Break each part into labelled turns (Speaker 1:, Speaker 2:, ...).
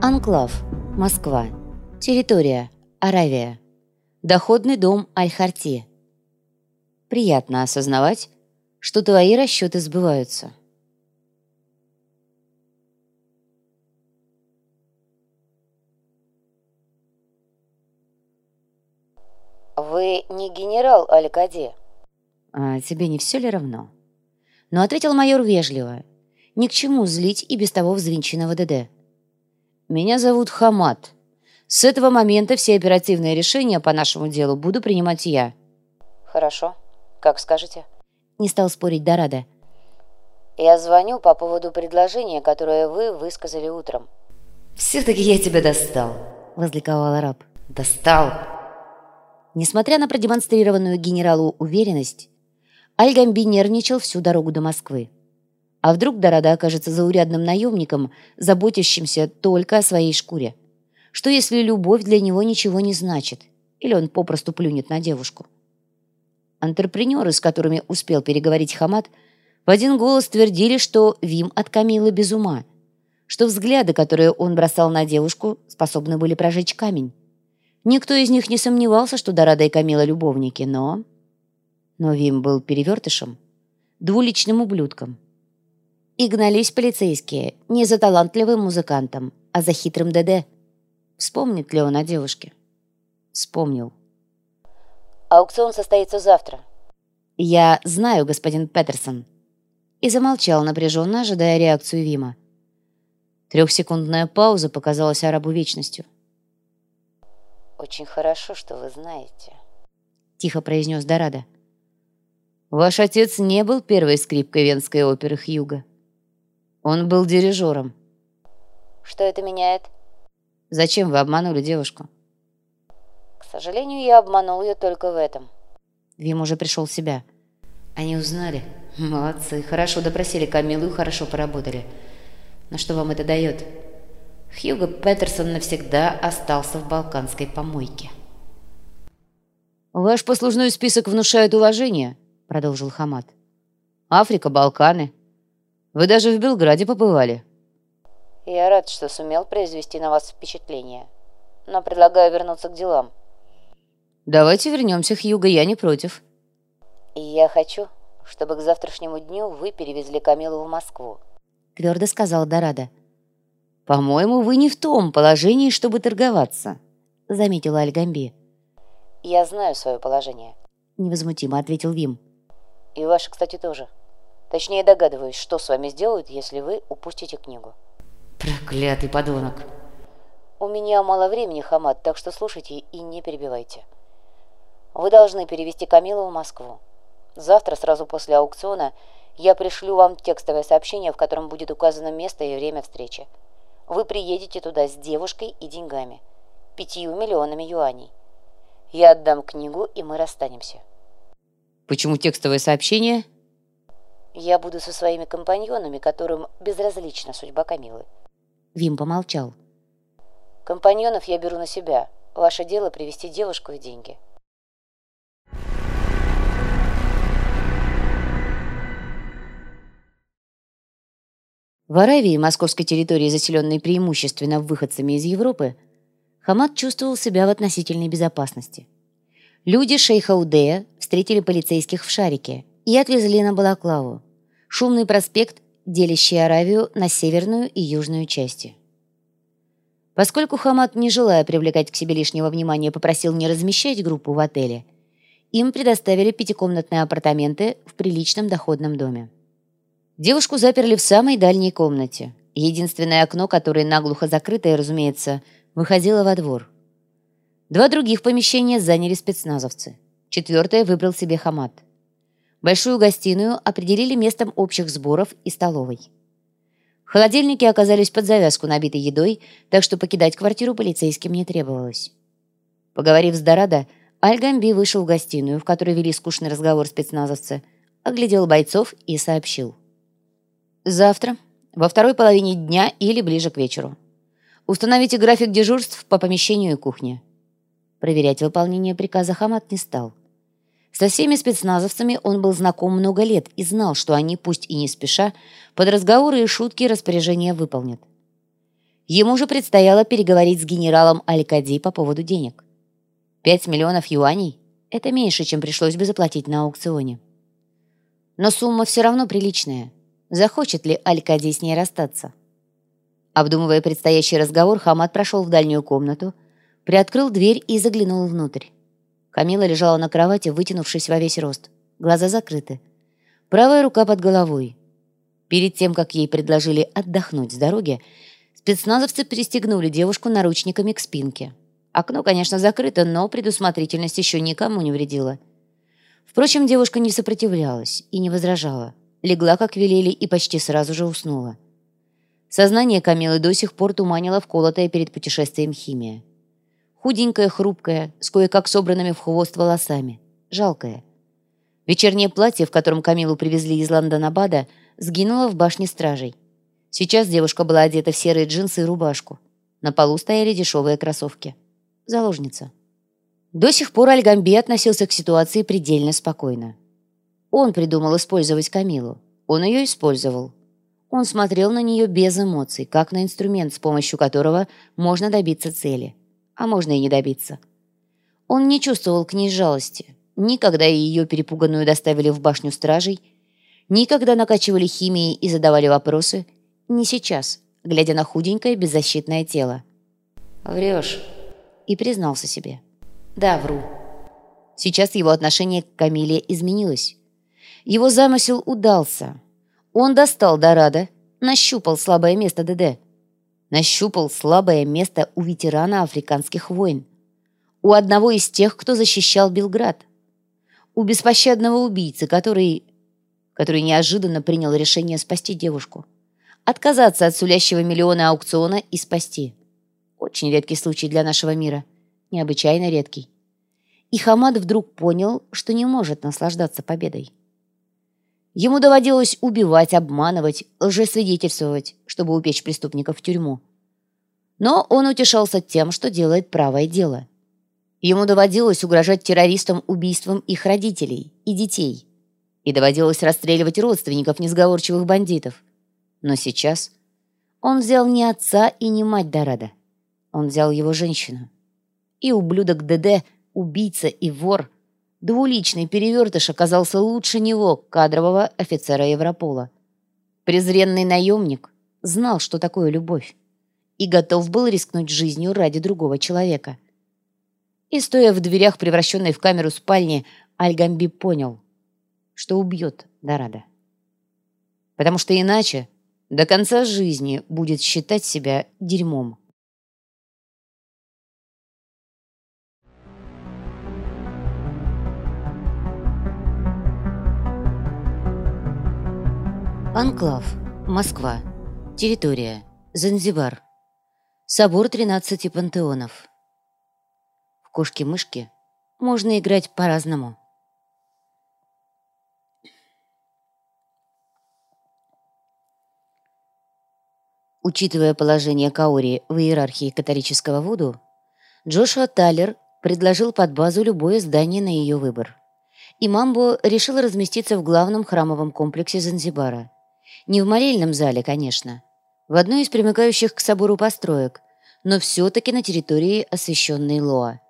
Speaker 1: Анклав. Москва. Территория. Аравия. Доходный дом Аль-Харти. Приятно осознавать, что твои расчеты сбываются.
Speaker 2: «Вы не генерал Аль-Кади?»
Speaker 1: «А тебе не все ли равно?» Но ответил майор вежливо. «Ни к чему злить и без того взвинченного ДД». «Меня зовут Хамат. С этого момента все оперативные решения по нашему делу буду принимать я».
Speaker 2: «Хорошо. Как скажете».
Speaker 1: Не стал спорить Дорадо.
Speaker 2: «Я звоню по поводу предложения, которое вы высказали утром».
Speaker 1: «Все-таки я тебя достал», — возликовал араб. «Достал». Несмотря на продемонстрированную генералу уверенность, Аль-Гамби нервничал всю дорогу до Москвы. А вдруг Дорада окажется заурядным наемником, заботящимся только о своей шкуре? Что если любовь для него ничего не значит? Или он попросту плюнет на девушку? Антрепренеры, с которыми успел переговорить Хамад, в один голос твердили, что Вим от Камилы без ума, что взгляды, которые он бросал на девушку, способны были прожечь камень. Никто из них не сомневался, что Дорада и Камила любовники, но... Но Вим был перевертышем, двуличным ублюдком, и гнались полицейские не за талантливым музыкантом, а за хитрым ДД. Вспомнит ли он о девушке? Вспомнил.
Speaker 2: «Аукцион состоится завтра».
Speaker 1: «Я знаю, господин Петерсон». И замолчал, напряженно ожидая реакцию Вима. Трехсекундная пауза показалась арабу вечностью.
Speaker 2: «Очень хорошо, что вы знаете», —
Speaker 1: тихо произнес Дорадо. «Ваш отец не был первой скрипкой венской оперы Хьюга. Он был дирижером.
Speaker 2: Что это меняет?
Speaker 1: Зачем вы обманули девушку?
Speaker 2: К сожалению, я обманул ее только в этом.
Speaker 1: Вим уже пришел в себя. Они узнали. Молодцы. Хорошо допросили Камилу и хорошо поработали. Но что вам это дает? Хьюго Петерсон навсегда остался в балканской помойке. «Ваш послужной список внушает уважение», — продолжил Хамад. «Африка, Балканы. Вы даже в Белграде побывали».
Speaker 2: «Я рад, что сумел произвести на вас впечатление, но предлагаю вернуться к делам».
Speaker 1: «Давайте вернемся, Хьюго, я не против».
Speaker 2: «И я хочу, чтобы к завтрашнему дню вы перевезли Камилу в Москву», —
Speaker 1: твердо сказал Дорадо. «По-моему, вы не в том положении, чтобы торговаться», — заметила Альгамби.
Speaker 2: «Я знаю свое положение», —
Speaker 1: невозмутимо ответил Вим.
Speaker 2: «И ваше, кстати, тоже». Точнее, догадываюсь, что с вами сделают, если вы упустите книгу.
Speaker 1: Проклятый подонок.
Speaker 2: У меня мало времени, Хамад, так что слушайте и не перебивайте. Вы должны перевести Камилу в Москву. Завтра, сразу после аукциона, я пришлю вам текстовое сообщение, в котором будет указано место и время встречи. Вы приедете туда с девушкой и деньгами. Пятью миллионами юаней. Я отдам книгу, и мы расстанемся.
Speaker 1: Почему текстовое сообщение?
Speaker 2: Я буду со своими компаньонами, которым безразлична судьба Камилы.
Speaker 1: Вим помолчал.
Speaker 2: Компаньонов я беру на себя. Ваше дело привести девушку и деньги.
Speaker 1: В Аравии, московской территории, заселенной преимущественно выходцами из Европы, Хамад чувствовал себя в относительной безопасности. Люди шейха Удея встретили полицейских в шарике и отвезли на Балаклаву, Шумный проспект, делящий Аравию на северную и южную части. Поскольку Хамад, не желая привлекать к себе лишнего внимания, попросил не размещать группу в отеле, им предоставили пятикомнатные апартаменты в приличном доходном доме. Девушку заперли в самой дальней комнате. Единственное окно, которое наглухо закрытое, разумеется, выходило во двор. Два других помещения заняли спецназовцы. Четвертое выбрал себе Хамад – Большую гостиную определили местом общих сборов и столовой. Холодильники оказались под завязку набитой едой, так что покидать квартиру полицейским не требовалось. Поговорив с Дорадо, Альгамби вышел в гостиную, в которой вели скучный разговор спецназовцы, оглядел бойцов и сообщил. «Завтра, во второй половине дня или ближе к вечеру. Установите график дежурств по помещению и кухне». Проверять выполнение приказа Хамат не стал. Со всеми спецназовцами он был знаком много лет и знал, что они, пусть и не спеша, под разговоры и шутки распоряжения выполнят. Ему же предстояло переговорить с генералом Алькади по поводу денег. Пять миллионов юаней – это меньше, чем пришлось бы заплатить на аукционе. Но сумма все равно приличная. Захочет ли Алькади с ней расстаться? Обдумывая предстоящий разговор, Хамад прошел в дальнюю комнату, приоткрыл дверь и заглянул внутрь. Камила лежала на кровати, вытянувшись во весь рост. Глаза закрыты. Правая рука под головой. Перед тем, как ей предложили отдохнуть с дороги, спецназовцы пристегнули девушку наручниками к спинке. Окно, конечно, закрыто, но предусмотрительность еще никому не вредила. Впрочем, девушка не сопротивлялась и не возражала. Легла, как велели, и почти сразу же уснула. Сознание Камилы до сих пор туманило вколотая перед путешествием химия. Худенькая, хрупкая, с кое-как собранными в хвост волосами. Жалкая. Вечернее платье, в котором Камилу привезли из Лондонабада, сгинуло в башне стражей. Сейчас девушка была одета в серые джинсы и рубашку. На полу стояли дешевые кроссовки. Заложница. До сих пор Альгамби относился к ситуации предельно спокойно. Он придумал использовать Камилу. Он ее использовал. Он смотрел на нее без эмоций, как на инструмент, с помощью которого можно добиться цели. А можно и не добиться. Он не чувствовал к ней жалости. Никогда ее перепуганную доставили в башню стражей, никогда накачивали химией и задавали вопросы, не сейчас, глядя на худенькое беззащитное тело.
Speaker 2: «Врешь»,
Speaker 1: и признался себе. «Да, вру». Сейчас его отношение к Камиле изменилось. Его замысел удался. Он достал Дорадо, нащупал слабое место ДД. Нащупал слабое место у ветерана африканских войн. У одного из тех, кто защищал Белград. У беспощадного убийцы, который... который неожиданно принял решение спасти девушку. Отказаться от сулящего миллиона аукциона и спасти. Очень редкий случай для нашего мира. Необычайно редкий. И Хамад вдруг понял, что не может наслаждаться победой. Ему доводилось убивать, обманывать, лжесвидетельствовать, чтобы упечь преступников в тюрьму. Но он утешался тем, что делает правое дело. Ему доводилось угрожать террористам убийством их родителей и детей. И доводилось расстреливать родственников несговорчивых бандитов. Но сейчас он взял не отца и не мать Дорадо. Он взял его женщину. И ублюдок ДД, убийца и вор – Двуличный перевертыш оказался лучше него, кадрового офицера Европола. Презренный наемник знал, что такое любовь, и готов был рискнуть жизнью ради другого человека. И, стоя в дверях, превращенной в камеру спальни, Альгамби понял, что убьет Дорадо. Потому что иначе до конца жизни будет считать себя дерьмом. Анклав. Москва. Территория. Занзибар. Собор 13 пантеонов. В кошки-мышки можно играть по-разному. Учитывая положение Каори в иерархии католического Вуду, Джошуа Талер предложил под базу любое здание на ее выбор. И Мамбо решил разместиться в главном храмовом комплексе Занзибара – не в молельном зале, конечно. В одной из примыкающих к собору построек, но все-таки на территории, освященной Лоа.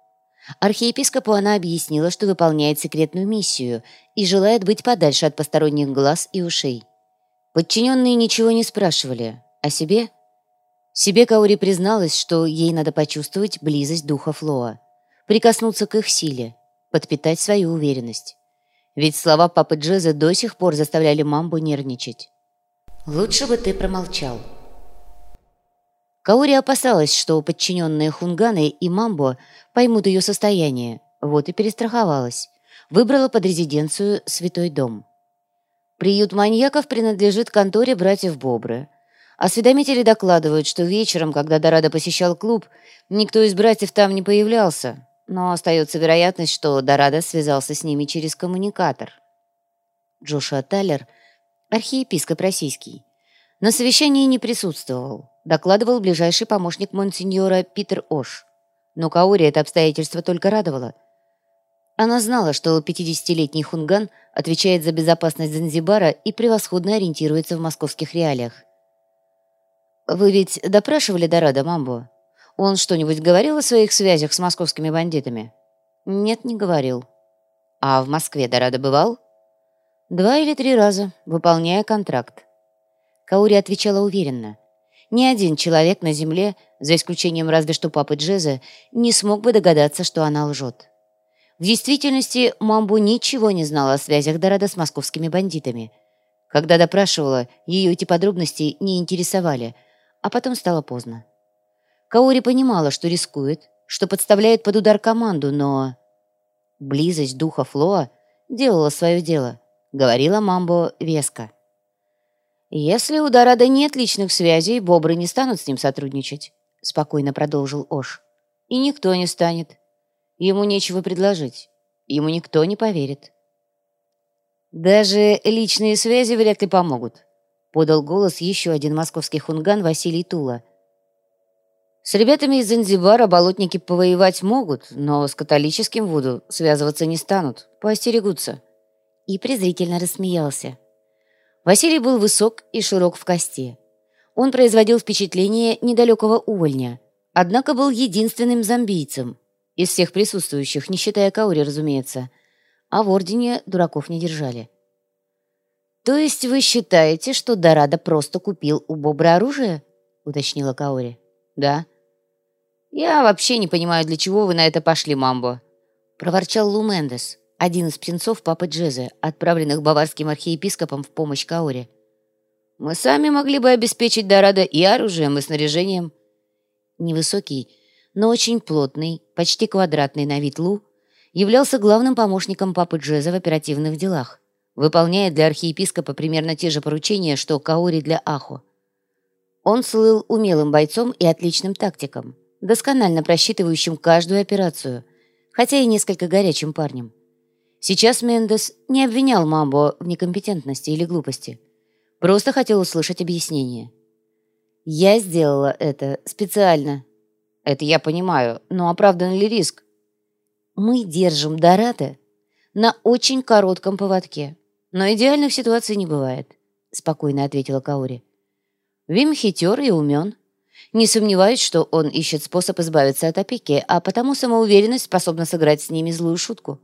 Speaker 1: Архиепископу она объяснила, что выполняет секретную миссию и желает быть подальше от посторонних глаз и ушей. Подчиненные ничего не спрашивали. О себе? Себе Каури призналась, что ей надо почувствовать близость духов Лоа, прикоснуться к их силе, подпитать свою уверенность. Ведь слова папы Джеза до сих пор заставляли мамбу нервничать. Лучше бы ты промолчал. Каори опасалась, что подчиненные Хунганы и Мамбо поймут ее состояние, вот и перестраховалась. Выбрала под резиденцию Святой дом. Приют маньяков принадлежит конторе братьев Бобры. Осведомители докладывают, что вечером, когда Дорадо посещал клуб, никто из братьев там не появлялся, но остается вероятность, что Дорадо связался с ними через коммуникатор. Джошуа Таллер – архиепископ российский. На совещании не присутствовал, докладывал ближайший помощник монсеньора Питер Ош. Но Каори это обстоятельство только радовало. Она знала, что 50-летний хунган отвечает за безопасность Занзибара и превосходно ориентируется в московских реалиях. «Вы ведь допрашивали Дорадо Мамбо? Он что-нибудь говорил о своих связях с московскими бандитами?» «Нет, не говорил». «А в Москве Дорадо бывал?» «Два или три раза, выполняя контракт». Каури отвечала уверенно. Ни один человек на Земле, за исключением разве что папы Джеза, не смог бы догадаться, что она лжет. В действительности Мамбу ничего не знала о связях Дорадо с московскими бандитами. Когда допрашивала, ее эти подробности не интересовали – а потом стало поздно. Каори понимала, что рискует, что подставляет под удар команду, но... Близость духа Флоа делала свое дело, говорила Мамбо веско. «Если у Дорадо нет личных связей, бобры не станут с ним сотрудничать», — спокойно продолжил Ош. «И никто не станет. Ему нечего предложить. Ему никто не поверит». «Даже личные связи вряд ли помогут», подал голос еще один московский хунган Василий Тула. С ребятами из Занзибара болотники повоевать могут, но с католическим Вуду связываться не станут, поостерегутся. И презрительно рассмеялся. Василий был высок и широк в кости. Он производил впечатление недалекого увольня, однако был единственным зомбийцем из всех присутствующих, не считая Каури, разумеется, а в Ордене дураков не держали. «То есть вы считаете, что Дорадо просто купил у Бобра оружие?» — уточнила Каори. «Да». «Я вообще не понимаю, для чего вы на это пошли, Мамбо», — проворчал Лу Мендес, один из птенцов папы Джезе, отправленных баварским архиепископом в помощь Каори. «Мы сами могли бы обеспечить Дорадо и оружием, и снаряжением». Невысокий, но очень плотный, почти квадратный на вид Лу, являлся главным помощником папы Джеза в оперативных делах выполняя для архиепископа примерно те же поручения, что Каори для Ахо. Он слыл умелым бойцом и отличным тактиком, досконально просчитывающим каждую операцию, хотя и несколько горячим парнем. Сейчас Мендес не обвинял Мамбо в некомпетентности или глупости, просто хотел услышать объяснение. «Я сделала это специально». «Это я понимаю, но оправдан ли риск?» «Мы держим Дората на очень коротком поводке. Но идеальных ситуаций не бывает», — спокойно ответила Каори. «Вим хитер и умен. Не сомневаюсь, что он ищет способ избавиться от опеки, а потому самоуверенность способна сыграть с ними злую шутку.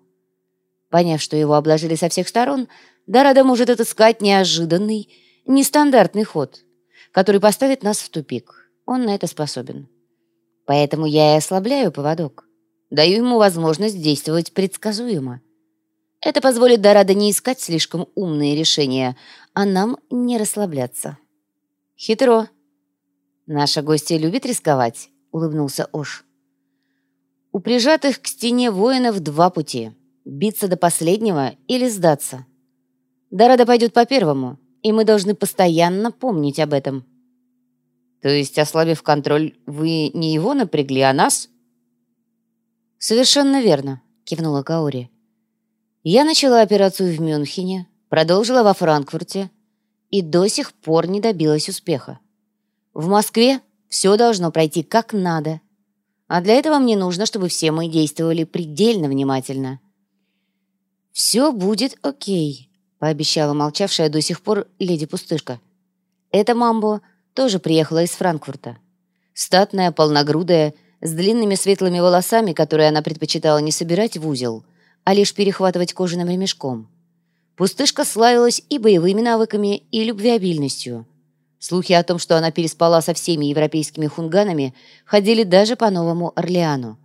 Speaker 1: Поняв, что его обложили со всех сторон, Дорадо может отыскать неожиданный, нестандартный ход, который поставит нас в тупик. Он на это способен. Поэтому я и ослабляю поводок. Даю ему возможность действовать предсказуемо. Это позволит Дорадо не искать слишком умные решения, а нам не расслабляться. Хитро. Наша гостья любит рисковать, улыбнулся Ош. У прижатых к стене воинов два пути — биться до последнего или сдаться. Дорадо пойдет по первому, и мы должны постоянно помнить об этом. То есть, ослабив контроль, вы не его напрягли, а нас? Совершенно верно, кивнула Каори. Я начала операцию в Мюнхене, продолжила во Франкфурте и до сих пор не добилась успеха. В Москве все должно пройти как надо, а для этого мне нужно, чтобы все мы действовали предельно внимательно. «Все будет окей», — пообещала молчавшая до сих пор леди-пустышка. Эта мамбо тоже приехала из Франкфурта. Статная, полногрудая, с длинными светлыми волосами, которые она предпочитала не собирать в узел — а лишь перехватывать кожаным ремешком. Пустышка славилась и боевыми навыками, и любвеобильностью. Слухи о том, что она переспала со всеми европейскими хунганами, ходили даже по Новому Орлеану.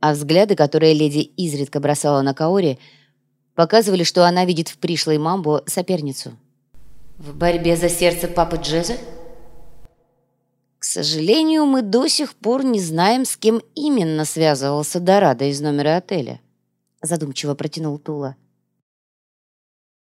Speaker 1: А взгляды, которые леди изредка бросала на Каори, показывали, что она видит в пришлой Мамбо соперницу. «В борьбе за сердце папы Джеза?» К сожалению, мы до сих пор не знаем, с кем именно связывался Дорадо из номера отеля задумчиво протянул Тула.